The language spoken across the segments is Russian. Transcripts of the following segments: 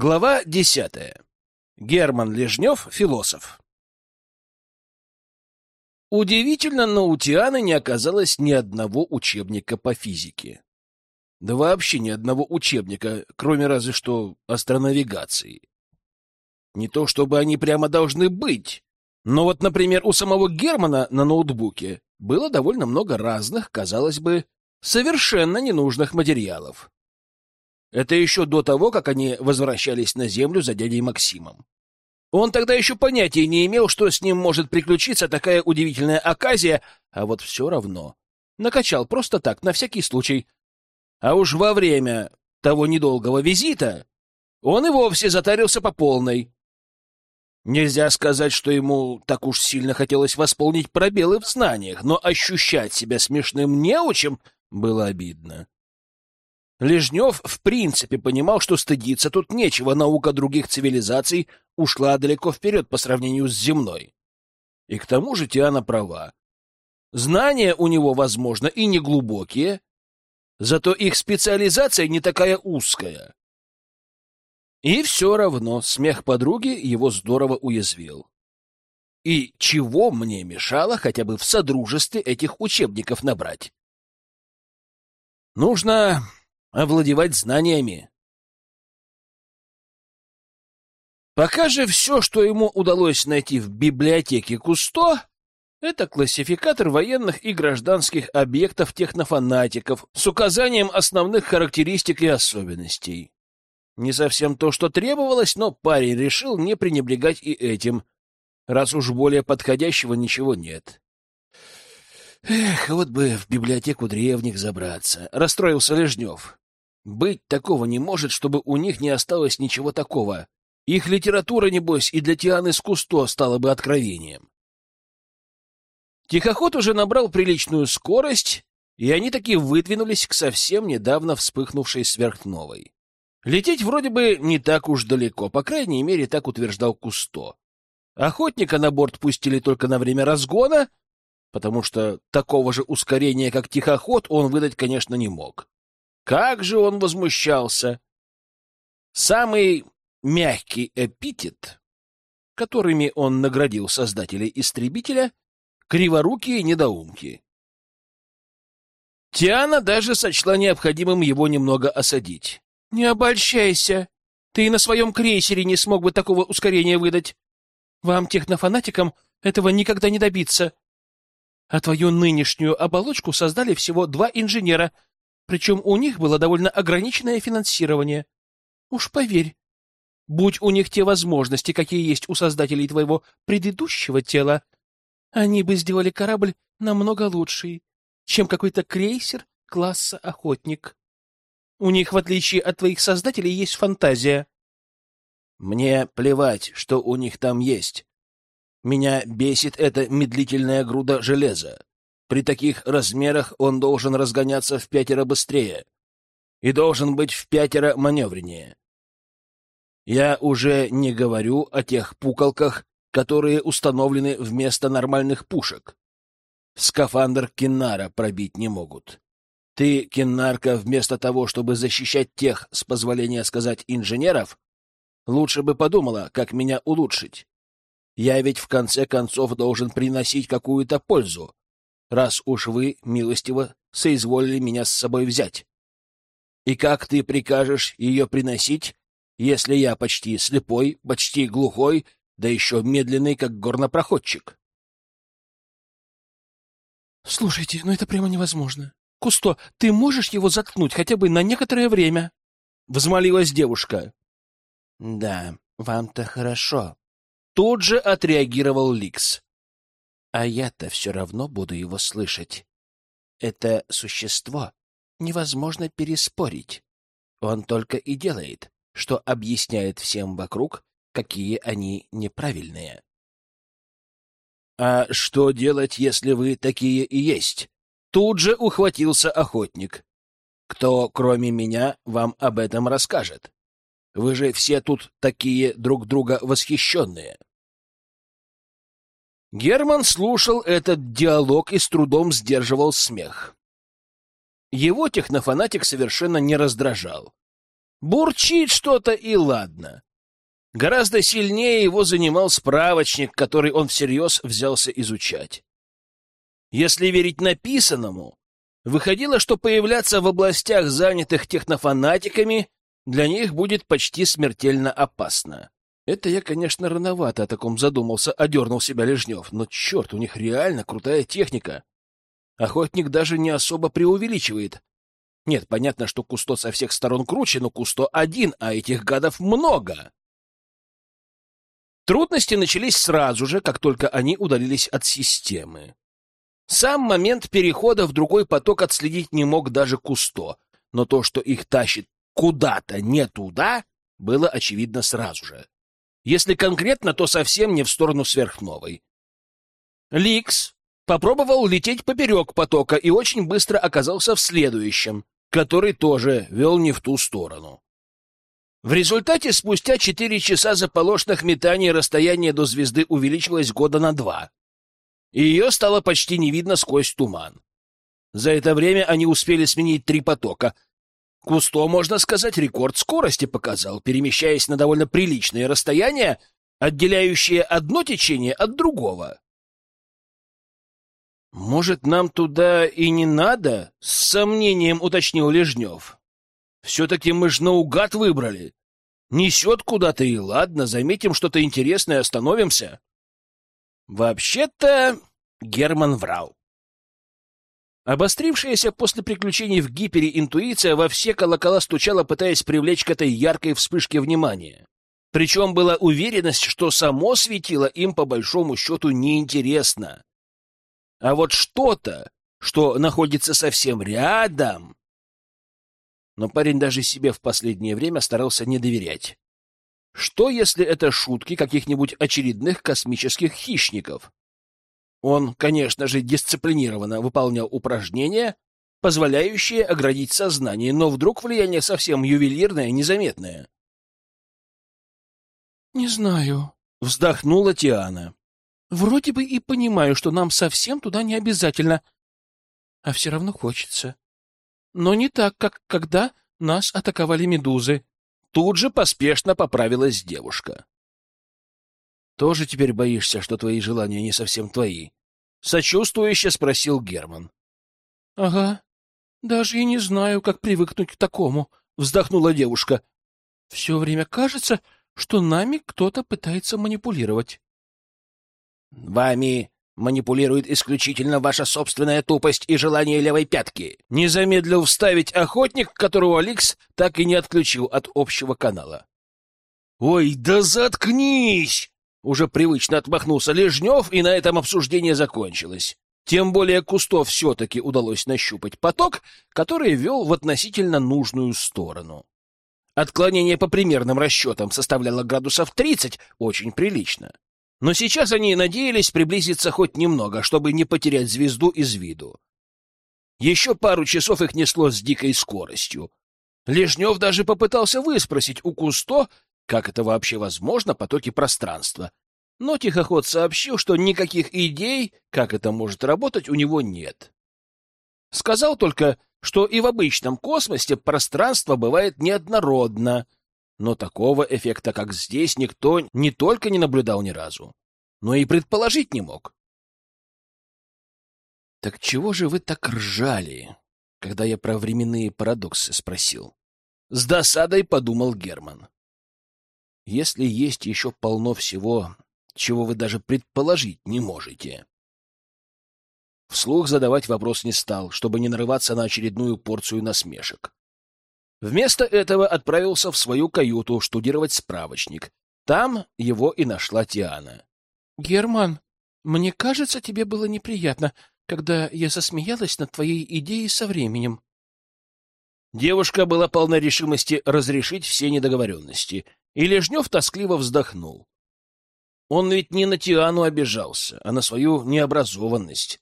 Глава десятая. Герман Лежнев, философ. Удивительно, но у Тианы не оказалось ни одного учебника по физике. Да вообще ни одного учебника, кроме разве что астронавигации. Не то чтобы они прямо должны быть, но вот, например, у самого Германа на ноутбуке было довольно много разных, казалось бы, совершенно ненужных материалов. Это еще до того, как они возвращались на Землю за дядей Максимом. Он тогда еще понятия не имел, что с ним может приключиться такая удивительная оказия, а вот все равно. Накачал просто так, на всякий случай. А уж во время того недолгого визита он и вовсе затарился по полной. Нельзя сказать, что ему так уж сильно хотелось восполнить пробелы в знаниях, но ощущать себя смешным неучем было обидно. Лежнев в принципе понимал, что стыдиться тут нечего, наука других цивилизаций ушла далеко вперед по сравнению с земной. И к тому же Тиана права. Знания у него, возможно, и не глубокие, зато их специализация не такая узкая. И все равно смех подруги его здорово уязвил. И чего мне мешало хотя бы в содружестве этих учебников набрать? Нужно овладевать знаниями. Пока же все, что ему удалось найти в библиотеке Кусто, это классификатор военных и гражданских объектов технофанатиков с указанием основных характеристик и особенностей. Не совсем то, что требовалось, но парень решил не пренебрегать и этим, раз уж более подходящего ничего нет. Эх, вот бы в библиотеку древних забраться, расстроился Лежнев. Быть такого не может, чтобы у них не осталось ничего такого. Их литература, небось, и для Тианы с Кусто стала бы откровением. Тихоход уже набрал приличную скорость, и они таки выдвинулись к совсем недавно вспыхнувшей сверхновой. Лететь вроде бы не так уж далеко, по крайней мере, так утверждал Кусто. Охотника на борт пустили только на время разгона, потому что такого же ускорения, как тихоход, он выдать, конечно, не мог. Как же он возмущался! Самый мягкий эпитет, которыми он наградил создателей истребителя, криворукие недоумки. Тиана даже сочла необходимым его немного осадить. — Не обольщайся. Ты и на своем крейсере не смог бы такого ускорения выдать. Вам, технофанатикам, этого никогда не добиться. А твою нынешнюю оболочку создали всего два инженера — причем у них было довольно ограниченное финансирование. Уж поверь, будь у них те возможности, какие есть у создателей твоего предыдущего тела, они бы сделали корабль намного лучший, чем какой-то крейсер класса «Охотник». У них, в отличие от твоих создателей, есть фантазия. Мне плевать, что у них там есть. Меня бесит эта медлительная груда железа. При таких размерах он должен разгоняться в пятеро быстрее и должен быть в пятеро маневреннее. Я уже не говорю о тех пукалках, которые установлены вместо нормальных пушек. Скафандр Киннара пробить не могут. Ты, Киннарка, вместо того, чтобы защищать тех, с позволения сказать, инженеров, лучше бы подумала, как меня улучшить. Я ведь в конце концов должен приносить какую-то пользу, раз уж вы, милостиво, соизволили меня с собой взять. И как ты прикажешь ее приносить, если я почти слепой, почти глухой, да еще медленный, как горнопроходчик? Слушайте, ну это прямо невозможно. Кусто, ты можешь его заткнуть хотя бы на некоторое время? Взмолилась девушка. Да, вам-то хорошо. Тут же отреагировал Ликс. А я-то все равно буду его слышать. Это существо невозможно переспорить. Он только и делает, что объясняет всем вокруг, какие они неправильные. «А что делать, если вы такие и есть?» Тут же ухватился охотник. «Кто, кроме меня, вам об этом расскажет? Вы же все тут такие друг друга восхищенные». Герман слушал этот диалог и с трудом сдерживал смех. Его технофанатик совершенно не раздражал. Бурчит что-то и ладно. Гораздо сильнее его занимал справочник, который он всерьез взялся изучать. Если верить написанному, выходило, что появляться в областях, занятых технофанатиками, для них будет почти смертельно опасно. Это я, конечно, рановато о таком задумался, одернул себя Лежнев, но черт, у них реально крутая техника. Охотник даже не особо преувеличивает. Нет, понятно, что Кусто со всех сторон круче, но Кусто один, а этих гадов много. Трудности начались сразу же, как только они удалились от системы. Сам момент перехода в другой поток отследить не мог даже Кусто, но то, что их тащит куда-то не туда, было очевидно сразу же. Если конкретно, то совсем не в сторону сверхновой. Ликс попробовал лететь поперек потока и очень быстро оказался в следующем, который тоже вел не в ту сторону. В результате спустя четыре часа заполошных метаний расстояние до звезды увеличилось года на два, и ее стало почти не видно сквозь туман. За это время они успели сменить три потока. Кусто, можно сказать, рекорд скорости показал, перемещаясь на довольно приличные расстояния, отделяющие одно течение от другого. «Может, нам туда и не надо?» — с сомнением уточнил Лежнев. «Все-таки мы ж наугад выбрали. Несет куда-то и ладно, заметим что-то интересное, остановимся». Вообще-то Герман врал. Обострившаяся после приключений в гипере интуиция во все колокола стучала, пытаясь привлечь к этой яркой вспышке внимания. Причем была уверенность, что само светило им по большому счету неинтересно. А вот что-то, что находится совсем рядом... Но парень даже себе в последнее время старался не доверять. Что, если это шутки каких-нибудь очередных космических хищников? Он, конечно же, дисциплинированно выполнял упражнения, позволяющие оградить сознание, но вдруг влияние совсем ювелирное, незаметное. «Не знаю», — вздохнула Тиана. Вроде бы и понимаю, что нам совсем туда не обязательно, а все равно хочется. Но не так, как когда нас атаковали медузы. Тут же поспешно поправилась девушка. Тоже теперь боишься, что твои желания не совсем твои? Сочувствующе спросил Герман. Ага. Даже и не знаю, как привыкнуть к такому, вздохнула девушка. Все время кажется, что нами кто-то пытается манипулировать. Вами манипулирует исключительно ваша собственная тупость и желание левой пятки. Не замедлил вставить охотник, которого Аликс так и не отключил от общего канала. «Ой, да заткнись!» Уже привычно отмахнулся Лежнев, и на этом обсуждение закончилось. Тем более Кустов все-таки удалось нащупать поток, который вел в относительно нужную сторону. Отклонение по примерным расчетам составляло градусов 30, очень прилично. Но сейчас они надеялись приблизиться хоть немного, чтобы не потерять звезду из виду. Еще пару часов их несло с дикой скоростью. Лежнев даже попытался выспросить у Кусто, как это вообще возможно, потоки пространства. Но тихоход сообщил, что никаких идей, как это может работать, у него нет. Сказал только, что и в обычном космосе пространство бывает неоднородно — но такого эффекта, как здесь, никто не только не наблюдал ни разу, но и предположить не мог. «Так чего же вы так ржали, когда я про временные парадоксы спросил?» С досадой подумал Герман. «Если есть еще полно всего, чего вы даже предположить не можете». Вслух задавать вопрос не стал, чтобы не нарываться на очередную порцию насмешек. Вместо этого отправился в свою каюту штудировать справочник. Там его и нашла Тиана. — Герман, мне кажется, тебе было неприятно, когда я засмеялась над твоей идеей со временем. Девушка была полна решимости разрешить все недоговоренности, и Лежнев тоскливо вздохнул. Он ведь не на Тиану обижался, а на свою необразованность.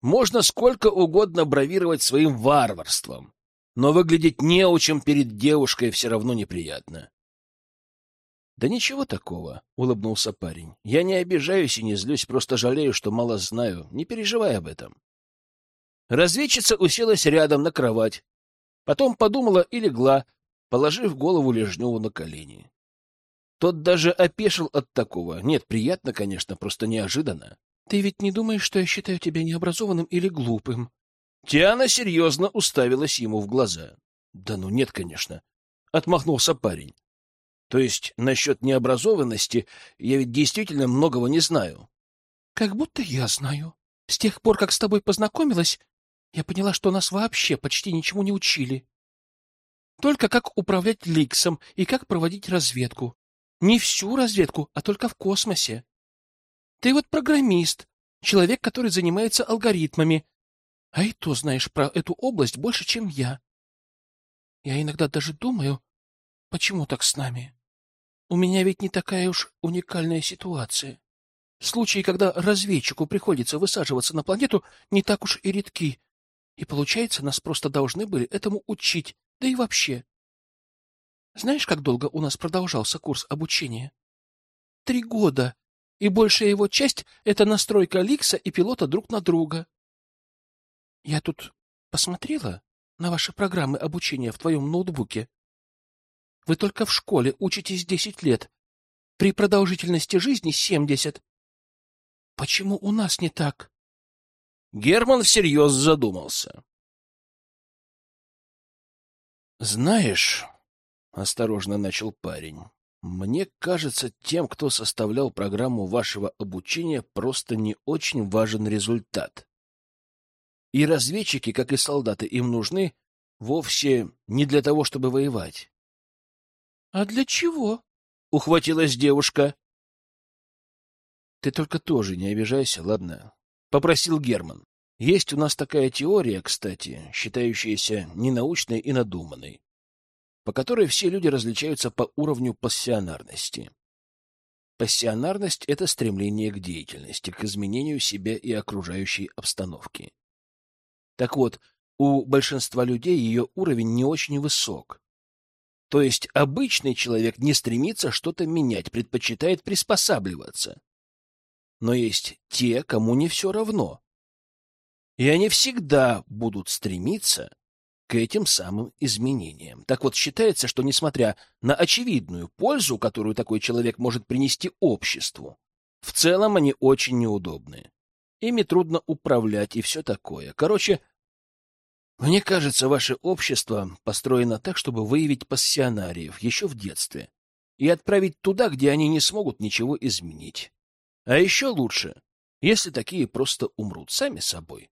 Можно сколько угодно бравировать своим варварством, но выглядеть неучем перед девушкой все равно неприятно. — Да ничего такого, — улыбнулся парень. — Я не обижаюсь и не злюсь, просто жалею, что мало знаю. Не переживай об этом. Разведчица уселась рядом на кровать. Потом подумала и легла, положив голову Лежневу на колени. Тот даже опешил от такого. Нет, приятно, конечно, просто неожиданно. — Ты ведь не думаешь, что я считаю тебя необразованным или глупым? Тиана серьезно уставилась ему в глаза. — Да ну нет, конечно. Отмахнулся парень. То есть насчет необразованности я ведь действительно многого не знаю. — Как будто я знаю. С тех пор, как с тобой познакомилась, я поняла, что нас вообще почти ничему не учили. Только как управлять Ликсом и как проводить разведку. Не всю разведку, а только в космосе. Ты вот программист, человек, который занимается алгоритмами, а и то знаешь про эту область больше, чем я. Я иногда даже думаю, почему так с нами? У меня ведь не такая уж уникальная ситуация. Случаи, когда разведчику приходится высаживаться на планету, не так уж и редки. И получается, нас просто должны были этому учить, да и вообще. Знаешь, как долго у нас продолжался курс обучения? Три года, и большая его часть — это настройка Ликса и пилота друг на друга. Я тут посмотрела на ваши программы обучения в твоем ноутбуке. Вы только в школе учитесь десять лет, при продолжительности жизни семьдесят. Почему у нас не так? Герман всерьез задумался. Знаешь, осторожно начал парень. Мне кажется, тем, кто составлял программу вашего обучения, просто не очень важен результат. И разведчики, как и солдаты, им нужны вовсе не для того, чтобы воевать. — А для чего? — ухватилась девушка. — Ты только тоже не обижайся, ладно? — попросил Герман. — Есть у нас такая теория, кстати, считающаяся ненаучной и надуманной, по которой все люди различаются по уровню пассионарности. Пассионарность — это стремление к деятельности, к изменению себя и окружающей обстановки. Так вот, у большинства людей ее уровень не очень высок. То есть обычный человек не стремится что-то менять, предпочитает приспосабливаться. Но есть те, кому не все равно. И они всегда будут стремиться к этим самым изменениям. Так вот, считается, что несмотря на очевидную пользу, которую такой человек может принести обществу, в целом они очень неудобны. Ими трудно управлять и все такое. Короче, мне кажется, ваше общество построено так, чтобы выявить пассионариев еще в детстве и отправить туда, где они не смогут ничего изменить. А еще лучше, если такие просто умрут сами собой.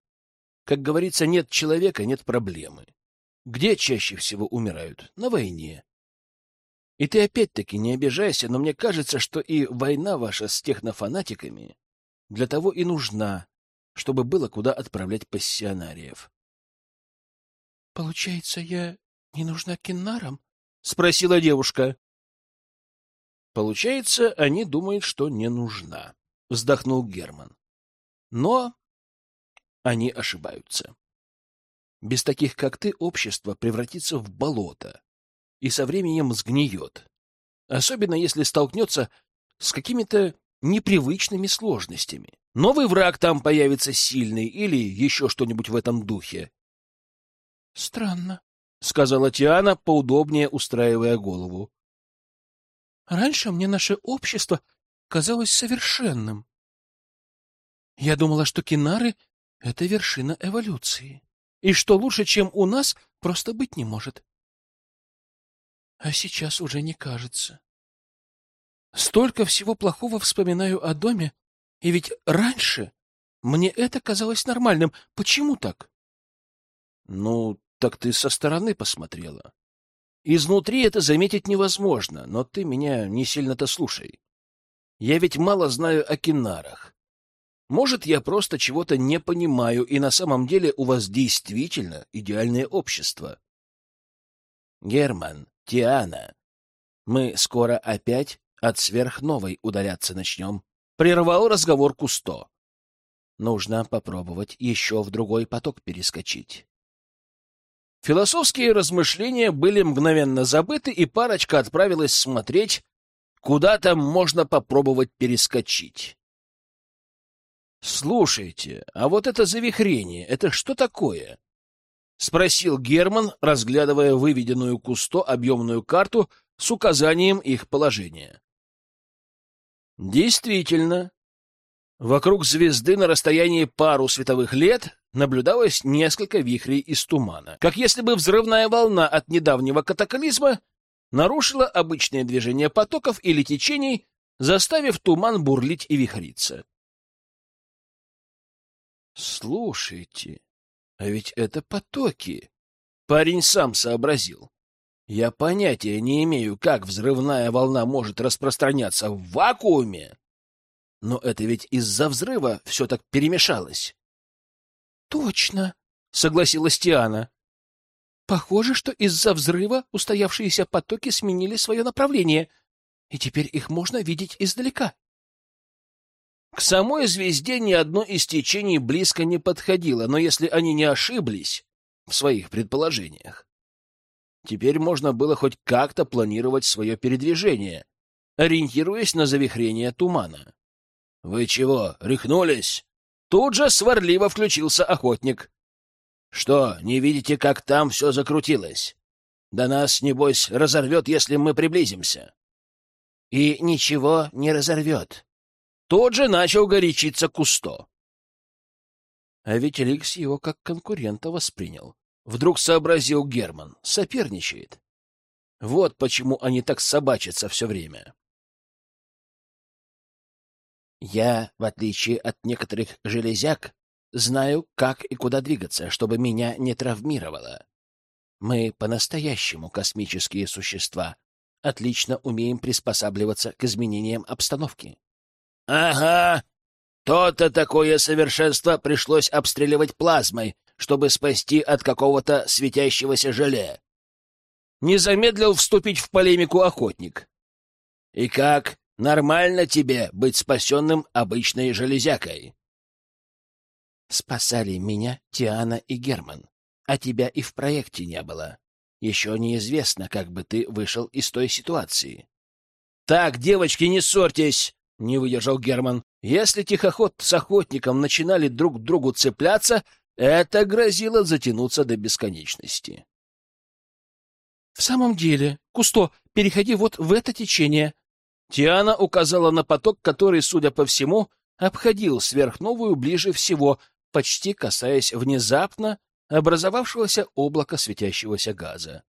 Как говорится, нет человека — нет проблемы. Где чаще всего умирают? На войне. И ты опять-таки не обижайся, но мне кажется, что и война ваша с технофанатиками для того и нужна, чтобы было куда отправлять пассионариев. — Получается, я не нужна киннарам? — спросила девушка. — Получается, они думают, что не нужна, — вздохнул Герман. Но они ошибаются. Без таких, как ты, общество превратится в болото и со временем сгниет. Особенно если столкнется с какими-то непривычными сложностями. Новый враг там появится сильный или еще что-нибудь в этом духе. — Странно, — сказала Тиана, поудобнее устраивая голову. — Раньше мне наше общество казалось совершенным. Я думала, что кинары — это вершина эволюции, и что лучше, чем у нас, просто быть не может. А сейчас уже не кажется. Столько всего плохого вспоминаю о доме, и ведь раньше мне это казалось нормальным. Почему так? Ну, так ты со стороны посмотрела. Изнутри это заметить невозможно, но ты меня не сильно-то слушай. Я ведь мало знаю о кинарах. Может, я просто чего-то не понимаю, и на самом деле у вас действительно идеальное общество. Герман, Тиана, мы скоро опять от сверхновой удаляться начнем. Прервал разговор Кусто. Нужно попробовать еще в другой поток перескочить. Философские размышления были мгновенно забыты, и парочка отправилась смотреть, куда там можно попробовать перескочить. «Слушайте, а вот это завихрение, это что такое?» спросил Герман, разглядывая выведенную Кусто объемную карту с указанием их положения. Действительно, вокруг звезды на расстоянии пару световых лет наблюдалось несколько вихрей из тумана, как если бы взрывная волна от недавнего катаклизма нарушила обычное движение потоков или течений, заставив туман бурлить и вихриться. Слушайте, а ведь это потоки. Парень сам сообразил. Я понятия не имею, как взрывная волна может распространяться в вакууме. Но это ведь из-за взрыва все так перемешалось. Точно, согласилась Тиана. Похоже, что из-за взрыва устоявшиеся потоки сменили свое направление, и теперь их можно видеть издалека. К самой звезде ни одно из течений близко не подходило, но если они не ошиблись в своих предположениях, теперь можно было хоть как-то планировать свое передвижение, ориентируясь на завихрение тумана. — Вы чего, рехнулись? Тут же сварливо включился охотник. — Что, не видите, как там все закрутилось? Да нас, небось, разорвет, если мы приблизимся. — И ничего не разорвет, тот же начал горячиться Кусто. А ведь Ликс его как конкурента воспринял. Вдруг сообразил Герман. Соперничает. Вот почему они так собачатся все время. Я, в отличие от некоторых железяк, знаю, как и куда двигаться, чтобы меня не травмировало. Мы по-настоящему космические существа, отлично умеем приспосабливаться к изменениям обстановки. Ага. То-то такое совершенство пришлось обстреливать плазмой, чтобы спасти от какого-то светящегося желе. Не замедлил вступить в полемику охотник. И как, нормально тебе быть спасенным обычной железякой? Спасали меня Тиана и Герман, а тебя и в проекте не было. Еще неизвестно, как бы ты вышел из той ситуации. Так, девочки, не ссорьтесь! Не выдержал Герман. Если тихоход с охотником начинали друг к другу цепляться, это грозило затянуться до бесконечности. В самом деле, Кусто, переходи вот в это течение. Тиана указала на поток, который, судя по всему, обходил сверхновую ближе всего, почти касаясь внезапно образовавшегося облака светящегося газа.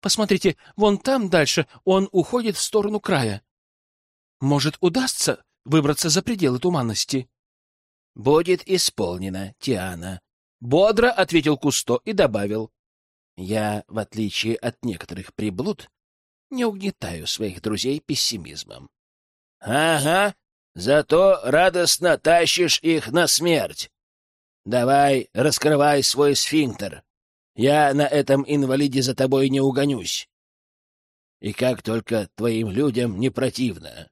Посмотрите, вон там дальше он уходит в сторону края. Может, удастся выбраться за пределы туманности? — Будет исполнено, Тиана. Бодро ответил Кусто и добавил. — Я, в отличие от некоторых приблуд, не угнетаю своих друзей пессимизмом. — Ага, зато радостно тащишь их на смерть. Давай, раскрывай свой сфинктер. Я на этом инвалиде за тобой не угонюсь. И как только твоим людям не противно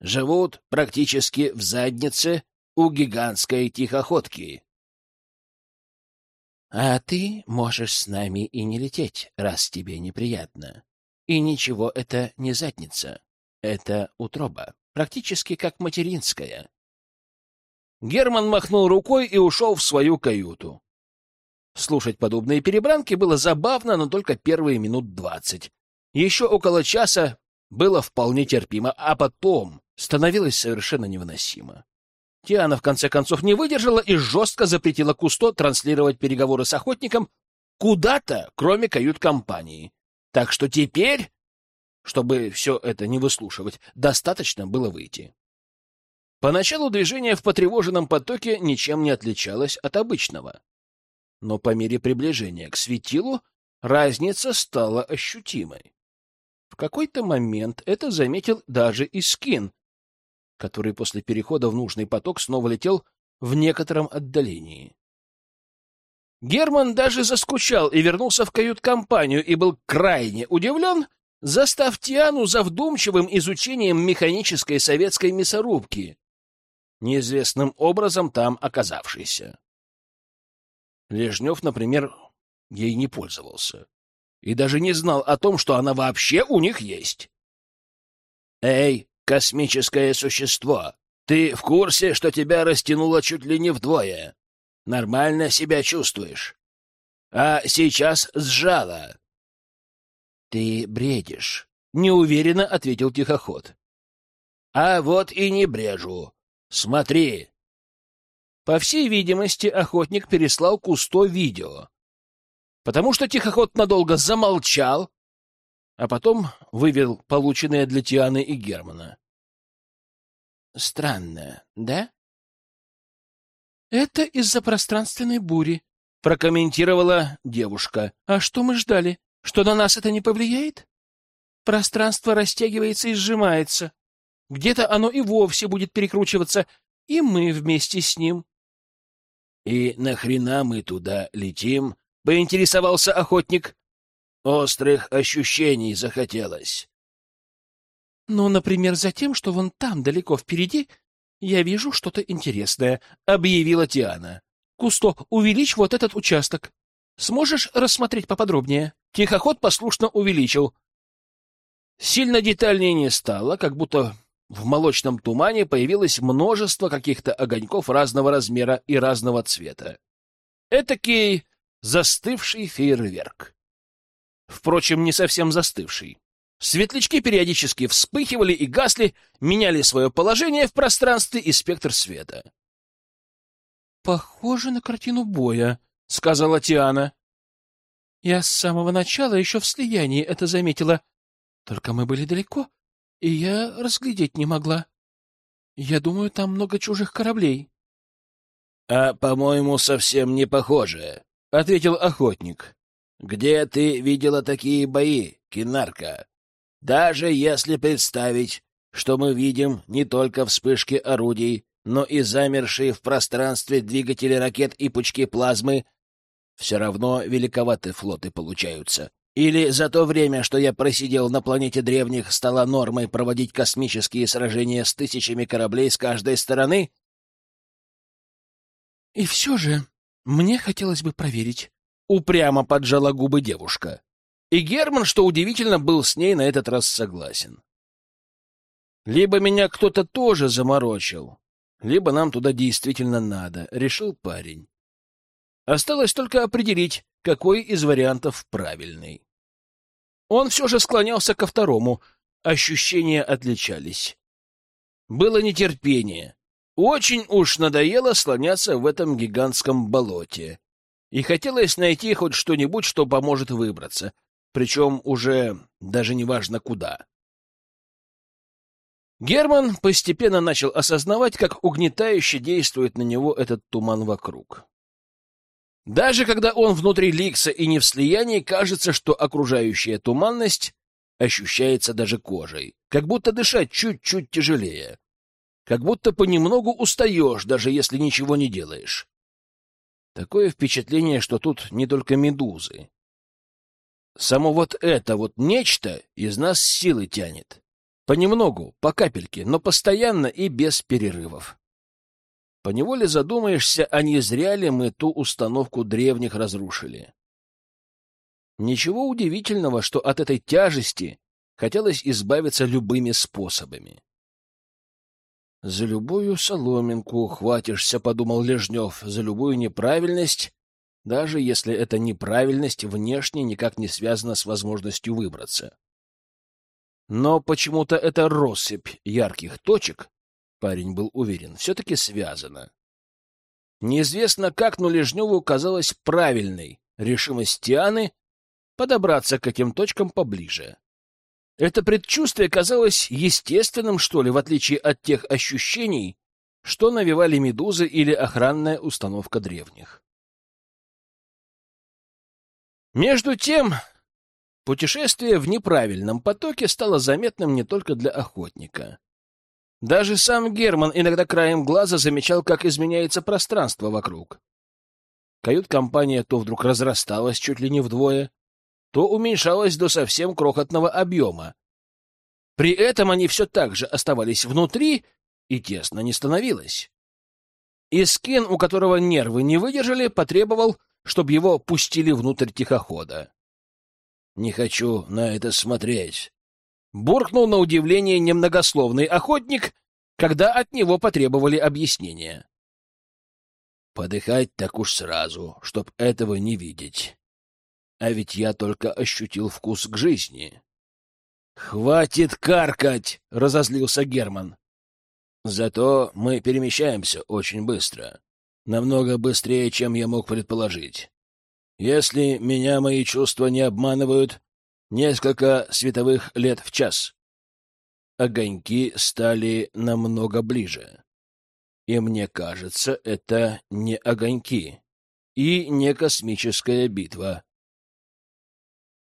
живут практически в заднице у гигантской тихоходки. А ты можешь с нами и не лететь, раз тебе неприятно. И ничего, это не задница. Это утроба, практически как материнская. Герман махнул рукой и ушел в свою каюту. Слушать подобные перебранки было забавно, но только первые минут двадцать. Еще около часа было вполне терпимо, а потом становилось совершенно невыносимо. Тиана в конце концов не выдержала и жестко запретила Кусто транслировать переговоры с охотником куда-то, кроме кают-компании. Так что теперь, чтобы все это не выслушивать, достаточно было выйти. Поначалу движение в потревоженном потоке ничем не отличалось от обычного. Но по мере приближения к светилу разница стала ощутимой. В какой-то момент это заметил даже и Скин, который после перехода в нужный поток снова летел в некотором отдалении. Герман даже заскучал и вернулся в кают-компанию и был крайне удивлен, застав Тиану за вдумчивым изучением механической советской мясорубки, неизвестным образом там оказавшейся. Лежнев, например, ей не пользовался и даже не знал о том, что она вообще у них есть. «Эй, космическое существо. Ты в курсе, что тебя растянуло чуть ли не вдвое? Нормально себя чувствуешь?» а сейчас сжала. — Ты бредишь, — неуверенно ответил тихоход. — А вот и не брежу. Смотри. По всей видимости, охотник переслал Кусто видео, потому что тихоход надолго замолчал, а потом вывел полученное для Тианы и Германа. Странно, да? Это из-за пространственной бури, прокомментировала девушка. А что мы ждали? Что на нас это не повлияет? Пространство растягивается и сжимается. Где-то оно и вовсе будет перекручиваться, и мы вместе с ним. И нахрена мы туда летим? поинтересовался охотник. Острых ощущений захотелось. Ну, например, за тем, что вон там, далеко впереди, я вижу что-то интересное, объявила Тиана. Кусто, увеличь вот этот участок. Сможешь рассмотреть поподробнее? Тихоход послушно увеличил. Сильно детальнее не стало, как будто в молочном тумане появилось множество каких-то огоньков разного размера и разного цвета. Этакий застывший фейерверк. Впрочем, не совсем застывший. Светлячки периодически вспыхивали и гасли, меняли свое положение в пространстве и спектр света. «Похоже на картину боя», — сказала Тиана. «Я с самого начала еще в слиянии это заметила. Только мы были далеко, и я разглядеть не могла. Я думаю, там много чужих кораблей». «А, по-моему, совсем не похоже», — ответил охотник. «Где ты видела такие бои, кинарка? Даже если представить, что мы видим не только вспышки орудий, но и замершие в пространстве двигатели ракет и пучки плазмы, все равно великоваты флоты получаются. Или за то время, что я просидел на планете древних, стало нормой проводить космические сражения с тысячами кораблей с каждой стороны? И все же мне хотелось бы проверить. Упрямо поджала губы девушка. И Герман, что удивительно, был с ней на этот раз согласен. Либо меня кто-то тоже заморочил, либо нам туда действительно надо, решил парень. Осталось только определить, какой из вариантов правильный. Он все же склонялся ко второму, ощущения отличались. Было нетерпение. Очень уж надоело слоняться в этом гигантском болоте. И хотелось найти хоть что-нибудь, что поможет выбраться, причем уже даже не важно куда. Герман постепенно начал осознавать, как угнетающе действует на него этот туман вокруг. Даже когда он внутри Ликса и не в слиянии, кажется, что окружающая туманность ощущается даже кожей, как будто дышать чуть-чуть тяжелее, как будто понемногу устаешь, даже если ничего не делаешь. Такое впечатление, что тут не только медузы. Само вот это вот нечто из нас силы тянет. Понемногу, по капельке, но постоянно и без перерывов. Поневоле задумаешься, а не зря ли мы ту установку древних разрушили. Ничего удивительного, что от этой тяжести хотелось избавиться любыми способами. «За любую соломинку хватишься», — подумал Лежнев, — «за любую неправильность, даже если эта неправильность внешне никак не связана с возможностью выбраться». Но почему-то эта россыпь ярких точек, парень был уверен, все-таки связана. Неизвестно как, но Лежневу казалась правильной решимость Тианы подобраться к этим точкам поближе. Это предчувствие казалось естественным, что ли, в отличие от тех ощущений, что навевали медузы или охранная установка древних. Между тем, Путешествие в неправильном потоке стало заметным не только для охотника. Даже сам Герман иногда краем глаза замечал, как изменяется пространство вокруг. Кают-компания то вдруг разрасталась чуть ли не вдвое, то уменьшалась до совсем крохотного объема. При этом они все так же оставались внутри, и тесно не становилось. Искин, у которого нервы не выдержали, потребовал, чтобы его пустили внутрь тихохода. Не хочу на это смотреть. Буркнул на удивление немногословный охотник, когда от него потребовали объяснения. Подыхать так уж сразу, чтоб этого не видеть. А ведь я только ощутил вкус к жизни. «Хватит каркать!» — разозлился Герман. «Зато мы перемещаемся очень быстро. Намного быстрее, чем я мог предположить. Если меня мои чувства не обманывают, несколько световых лет в час. Огоньки стали намного ближе. И мне кажется, это не огоньки и не космическая битва.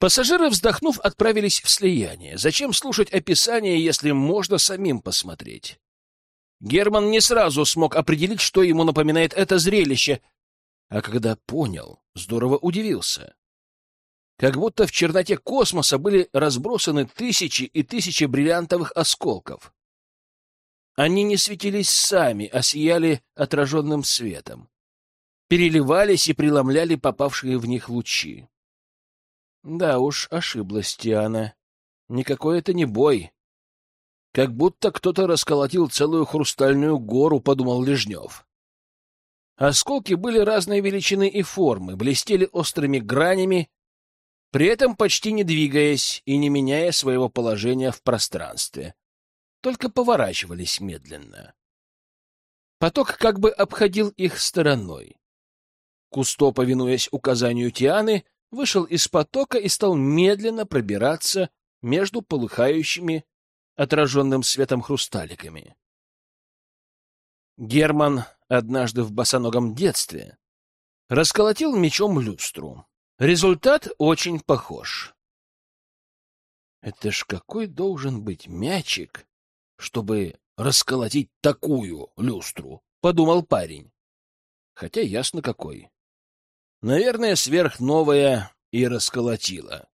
Пассажиры, вздохнув, отправились в слияние. Зачем слушать описание, если можно самим посмотреть? Герман не сразу смог определить, что ему напоминает это зрелище, а когда понял, здорово удивился. Как будто в черноте космоса были разбросаны тысячи и тысячи бриллиантовых осколков. Они не светились сами, а сияли отраженным светом. Переливались и преломляли попавшие в них лучи. Да уж, ошиблась Тиана. Никакой это не бой. Как будто кто-то расколотил целую хрустальную гору, подумал Лежнев. Осколки были разной величины и формы, блестели острыми гранями, при этом почти не двигаясь и не меняя своего положения в пространстве, только поворачивались медленно. Поток как бы обходил их стороной. Кусто, повинуясь указанию Тианы, вышел из потока и стал медленно пробираться между полыхающими отраженным светом хрусталиками. Герман однажды в босоногом детстве расколотил мечом люстру. Результат очень похож. Это ж какой должен быть мячик, чтобы расколотить такую люстру, подумал парень. Хотя ясно какой. Наверное, сверхновая и расколотила.